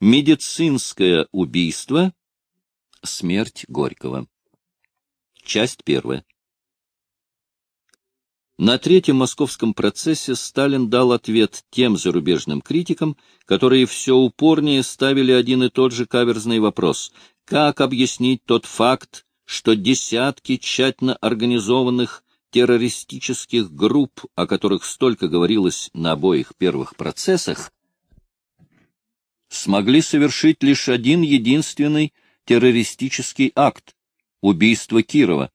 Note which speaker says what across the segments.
Speaker 1: Медицинское убийство. Смерть Горького. Часть первая. На третьем московском процессе Сталин дал ответ тем зарубежным критикам, которые все упорнее ставили один и тот же каверзный вопрос — как объяснить тот факт, что десятки тщательно организованных террористических групп, о которых столько говорилось на обоих первых процессах, смогли совершить лишь один единственный террористический акт — убийство Кирова.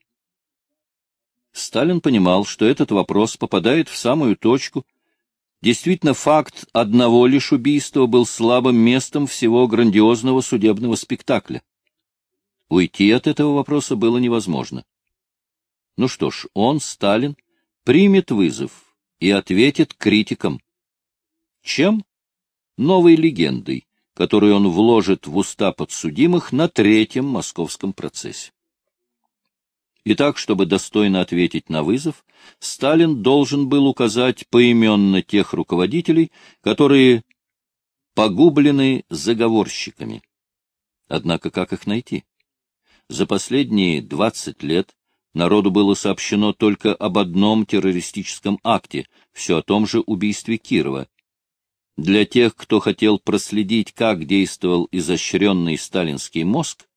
Speaker 1: Сталин понимал, что этот вопрос попадает в самую точку. Действительно, факт одного лишь убийства был слабым местом всего грандиозного судебного спектакля. Уйти от этого вопроса было невозможно. Ну что ж, он, Сталин, примет вызов и ответит критикам. Чем? Новой легендой, которую он вложит в уста подсудимых на третьем московском процессе. Итак, чтобы достойно ответить на вызов, Сталин должен был указать поименно тех руководителей, которые погублены заговорщиками. Однако как их найти? За последние 20 лет народу было сообщено только об одном террористическом акте, все о том же убийстве Кирова, для тех, кто хотел проследить, как действовал изощренный сталинский мозг,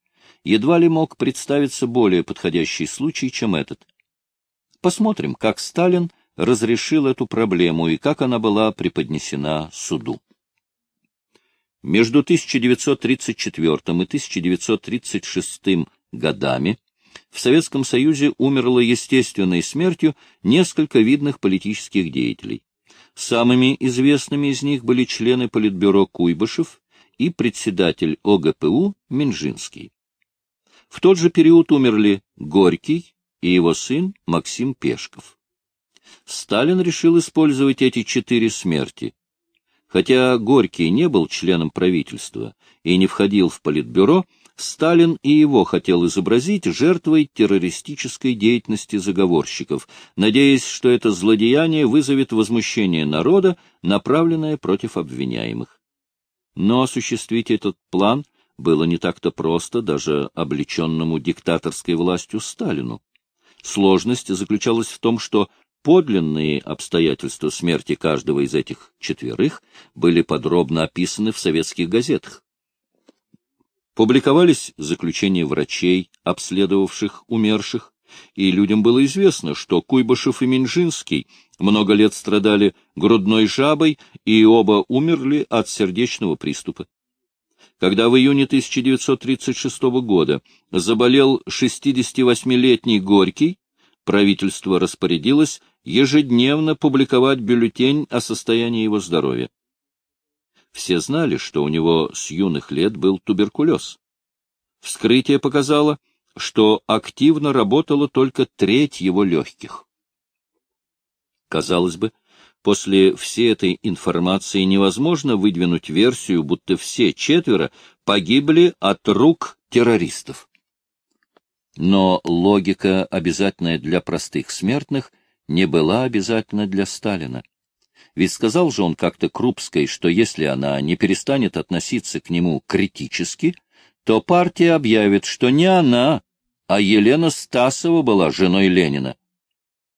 Speaker 1: едва ли мог представиться более подходящий случай, чем этот. Посмотрим, как Сталин разрешил эту проблему и как она была преподнесена суду. Между 1934 и 1936 годами в Советском Союзе умерло естественной смертью несколько видных политических деятелей. Самыми известными из них были члены Политбюро Куйбышев и председатель ОГПУ Минжинский. В тот же период умерли Горький и его сын Максим Пешков. Сталин решил использовать эти четыре смерти. Хотя Горький не был членом правительства и не входил в Политбюро, Сталин и его хотел изобразить жертвой террористической деятельности заговорщиков, надеясь, что это злодеяние вызовет возмущение народа, направленное против обвиняемых. Но осуществить этот план было не так-то просто даже облеченному диктаторской властью Сталину. Сложность заключалась в том, что подлинные обстоятельства смерти каждого из этих четверых были подробно описаны в советских газетах. Публиковались заключения врачей, обследовавших умерших, и людям было известно, что Куйбышев и Минжинский много лет страдали грудной жабой и оба умерли от сердечного приступа. Когда в июне 1936 года заболел 68-летний Горький, правительство распорядилось ежедневно публиковать бюллетень о состоянии его здоровья. Все знали, что у него с юных лет был туберкулез. Вскрытие показало, что активно работала только треть его легких. Казалось бы, после всей этой информации невозможно выдвинуть версию, будто все четверо погибли от рук террористов. Но логика, обязательная для простых смертных, не была обязательна для Сталина. Ведь сказал же он как-то Крупской, что если она не перестанет относиться к нему критически, то партия объявит, что не она, а Елена Стасова была женой Ленина.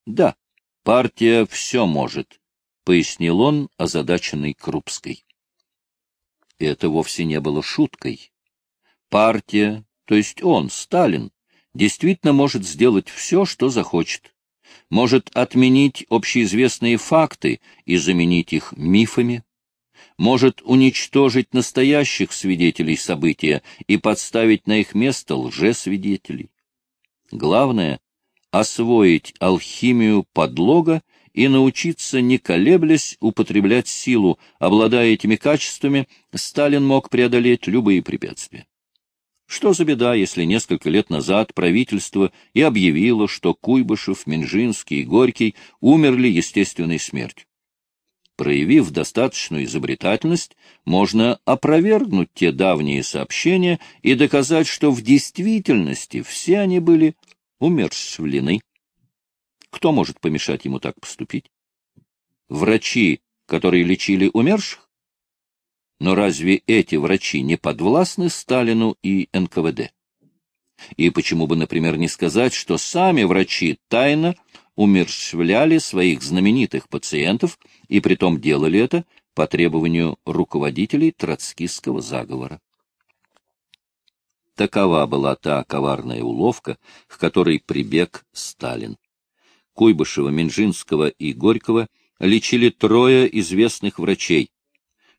Speaker 1: Да, партия все может, — пояснил он, озадаченный Крупской. Это вовсе не было шуткой. Партия, то есть он, Сталин, действительно может сделать все, что захочет может отменить общеизвестные факты и заменить их мифами, может уничтожить настоящих свидетелей события и подставить на их место лжесвидетелей. Главное — освоить алхимию подлога и научиться, не колеблясь, употреблять силу. Обладая этими качествами, Сталин мог преодолеть любые препятствия. Что за беда, если несколько лет назад правительство и объявило, что Куйбышев, Минжинский и Горький умерли естественной смертью? Проявив достаточную изобретательность, можно опровергнуть те давние сообщения и доказать, что в действительности все они были умерщвлены. Кто может помешать ему так поступить? Врачи, которые лечили умерших? Но разве эти врачи не подвластны Сталину и НКВД? И почему бы, например, не сказать, что сами врачи тайно умерщвляли своих знаменитых пациентов и притом делали это по требованию руководителей троцкистского заговора? Такова была та коварная уловка, к которой прибег Сталин. Куйбышева, Минжинского и Горького лечили трое известных врачей.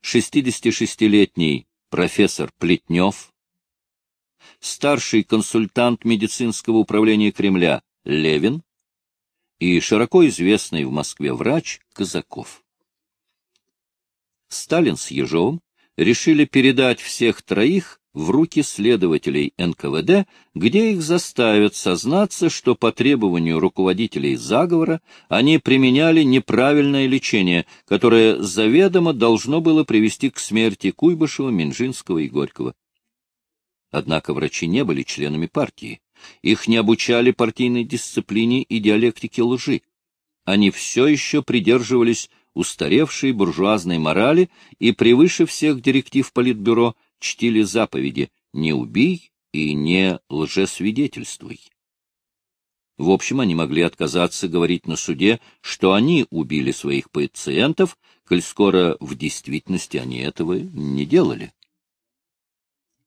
Speaker 1: 66-летний профессор Плетнев, старший консультант медицинского управления Кремля Левин и широко известный в Москве врач Казаков. Сталин с Ежовым решили передать всех троих в руки следователей НКВД, где их заставят сознаться, что по требованию руководителей заговора они применяли неправильное лечение, которое заведомо должно было привести к смерти Куйбышева, Минжинского и Горького. Однако врачи не были членами партии. Их не обучали партийной дисциплине и диалектике лжи. Они все еще придерживались устаревшей буржуазной морали и превыше всех директив Политбюро – чтили заповеди «не убий» и «не лжесвидетельствуй». В общем, они могли отказаться говорить на суде, что они убили своих пациентов, коль скоро в действительности они этого не делали.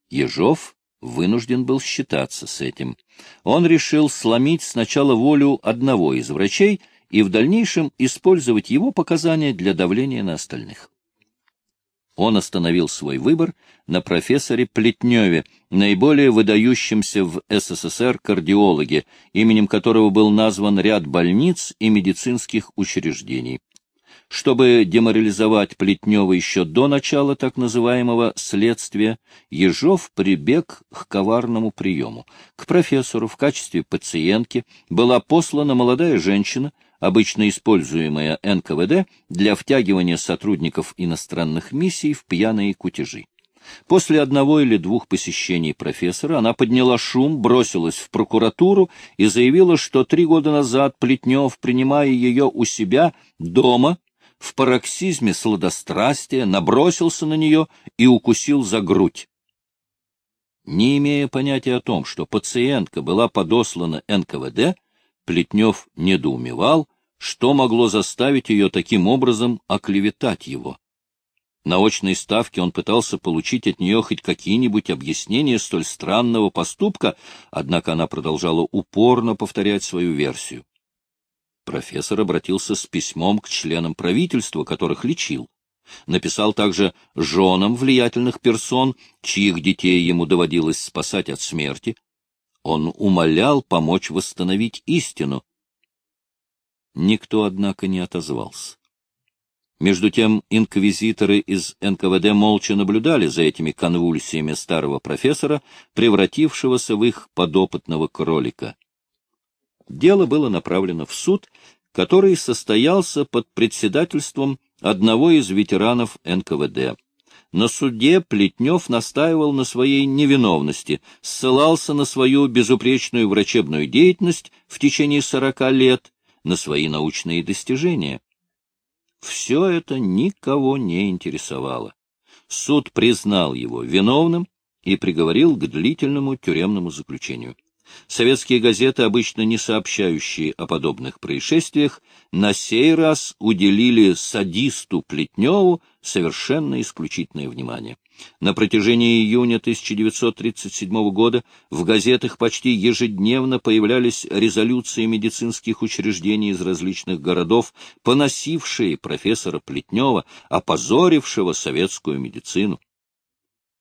Speaker 1: Ежов вынужден был считаться с этим. Он решил сломить сначала волю одного из врачей и в дальнейшем использовать его показания для давления на остальных он остановил свой выбор на профессоре Плетневе, наиболее выдающемся в СССР кардиологе, именем которого был назван ряд больниц и медицинских учреждений. Чтобы деморализовать Плетнева еще до начала так называемого следствия, Ежов прибег к коварному приему. К профессору в качестве пациентки была послана молодая женщина, обычно используемая НКВД для втягивания сотрудников иностранных миссий в пьяные кутежи. После одного или двух посещений профессора она подняла шум, бросилась в прокуратуру и заявила, что три года назад Плетнев, принимая ее у себя дома, в пароксизме сладострастия набросился на нее и укусил за грудь. Не имея понятия о том, что пациентка была подослана НКВД, Плетнев недоумевал, что могло заставить ее таким образом оклеветать его. На очной ставке он пытался получить от нее хоть какие-нибудь объяснения столь странного поступка, однако она продолжала упорно повторять свою версию. Профессор обратился с письмом к членам правительства, которых лечил. Написал также женам влиятельных персон, чьих детей ему доводилось спасать от смерти, он умолял помочь восстановить истину. Никто, однако, не отозвался. Между тем инквизиторы из НКВД молча наблюдали за этими конвульсиями старого профессора, превратившегося в их подопытного кролика. Дело было направлено в суд, который состоялся под председательством одного из ветеранов НКВД. На суде Плетнев настаивал на своей невиновности, ссылался на свою безупречную врачебную деятельность в течение сорока лет, на свои научные достижения. Все это никого не интересовало. Суд признал его виновным и приговорил к длительному тюремному заключению. Советские газеты, обычно не сообщающие о подобных происшествиях, на сей раз уделили садисту Плетневу совершенно исключительное внимание. На протяжении июня 1937 года в газетах почти ежедневно появлялись резолюции медицинских учреждений из различных городов, поносившие профессора Плетнева, опозорившего советскую медицину.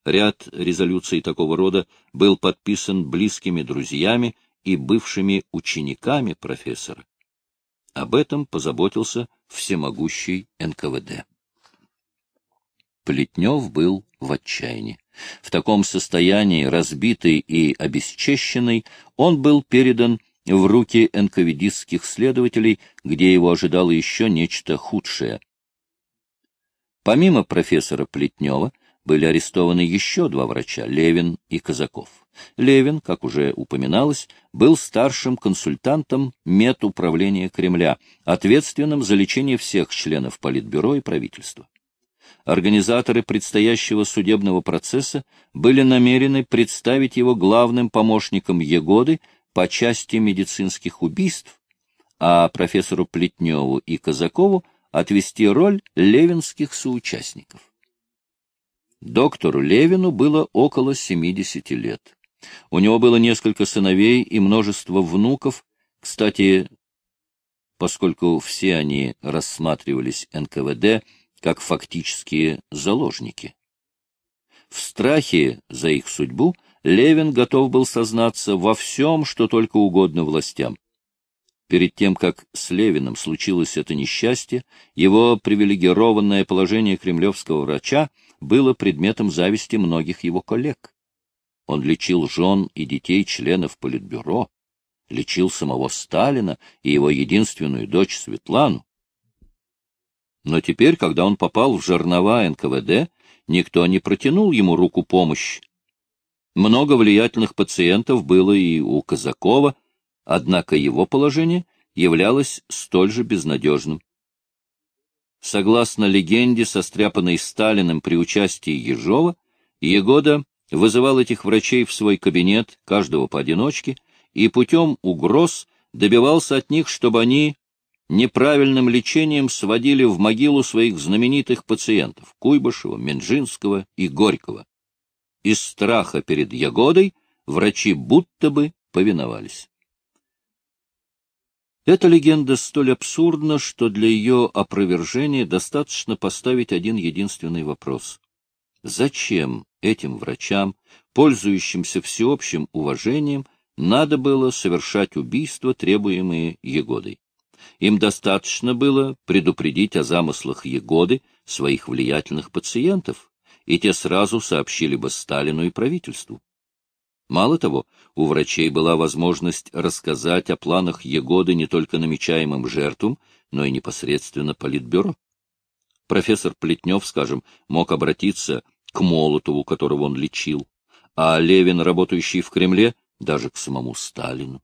Speaker 1: Ряд резолюций такого рода был подписан близкими друзьями и бывшими учениками профессора. Об этом позаботился всемогущий НКВД. Плетнев был в отчаянии. В таком состоянии, разбитый и обесчещенный, он был передан в руки НКВДистских следователей, где его ожидало еще нечто худшее. Помимо профессора Плетнева, были арестованы еще два врача — Левин и Казаков. Левин, как уже упоминалось, был старшим консультантом медуправления Кремля, ответственным за лечение всех членов Политбюро и правительства. организаторы предстоящего судебного процесса были намерены представить его главным помощником Егоды по части медицинских убийств, а профессору Плетневу и Казакову отвести роль левинских соучастников. Доктору Левину было около 70 лет. У него было несколько сыновей и множество внуков. Кстати, поскольку все они рассматривались НКВД как фактические заложники. В страхе за их судьбу Левин готов был сознаться во всем, что только угодно властям. Перед тем, как с Левиным случилось это несчастье, его привилегированное положение кремлевского врача было предметом зависти многих его коллег. Он лечил жен и детей членов Политбюро, лечил самого Сталина и его единственную дочь Светлану. Но теперь, когда он попал в жернова НКВД, никто не протянул ему руку помощи. Много влиятельных пациентов было и у Казакова, однако его положение являлось столь же безнадежным. Согласно легенде, состряпанной Сталиным при участии Ежова, Егода вызывал этих врачей в свой кабинет, каждого поодиночке, и путем угроз добивался от них, чтобы они неправильным лечением сводили в могилу своих знаменитых пациентов — Куйбышева, Менжинского и Горького. Из страха перед Ягодой врачи будто бы повиновались. Эта легенда столь абсурдна, что для ее опровержения достаточно поставить один единственный вопрос. Зачем этим врачам, пользующимся всеобщим уважением, надо было совершать убийства, требуемые Егодой? Им достаточно было предупредить о замыслах Егоды своих влиятельных пациентов, и те сразу сообщили бы Сталину и правительству. Мало того, у врачей была возможность рассказать о планах Егоды не только намечаемым жертвам, но и непосредственно Политбюро. Профессор Плетнев, скажем, мог обратиться к Молотову, которого он лечил, а Левин, работающий в Кремле, даже к самому Сталину.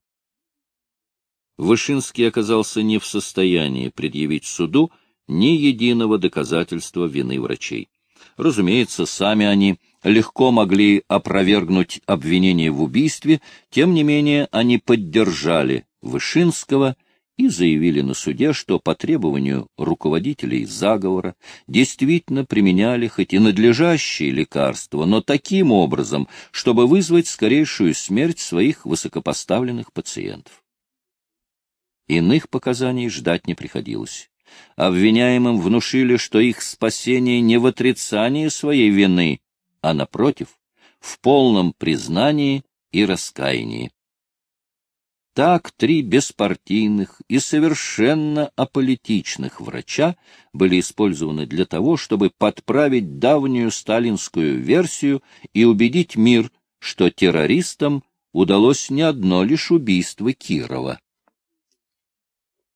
Speaker 1: Вышинский оказался не в состоянии предъявить суду ни единого доказательства вины врачей. Разумеется, сами они легко могли опровергнуть обвинение в убийстве, тем не менее они поддержали Вышинского и заявили на суде, что по требованию руководителей заговора действительно применяли хоть и надлежащие лекарства, но таким образом, чтобы вызвать скорейшую смерть своих высокопоставленных пациентов. Иных показаний ждать не приходилось. Обвиняемым внушили, что их спасение не в отрицании своей вины, а, напротив, в полном признании и раскаянии. Так три беспартийных и совершенно аполитичных врача были использованы для того, чтобы подправить давнюю сталинскую версию и убедить мир, что террористам удалось не одно лишь убийство Кирова.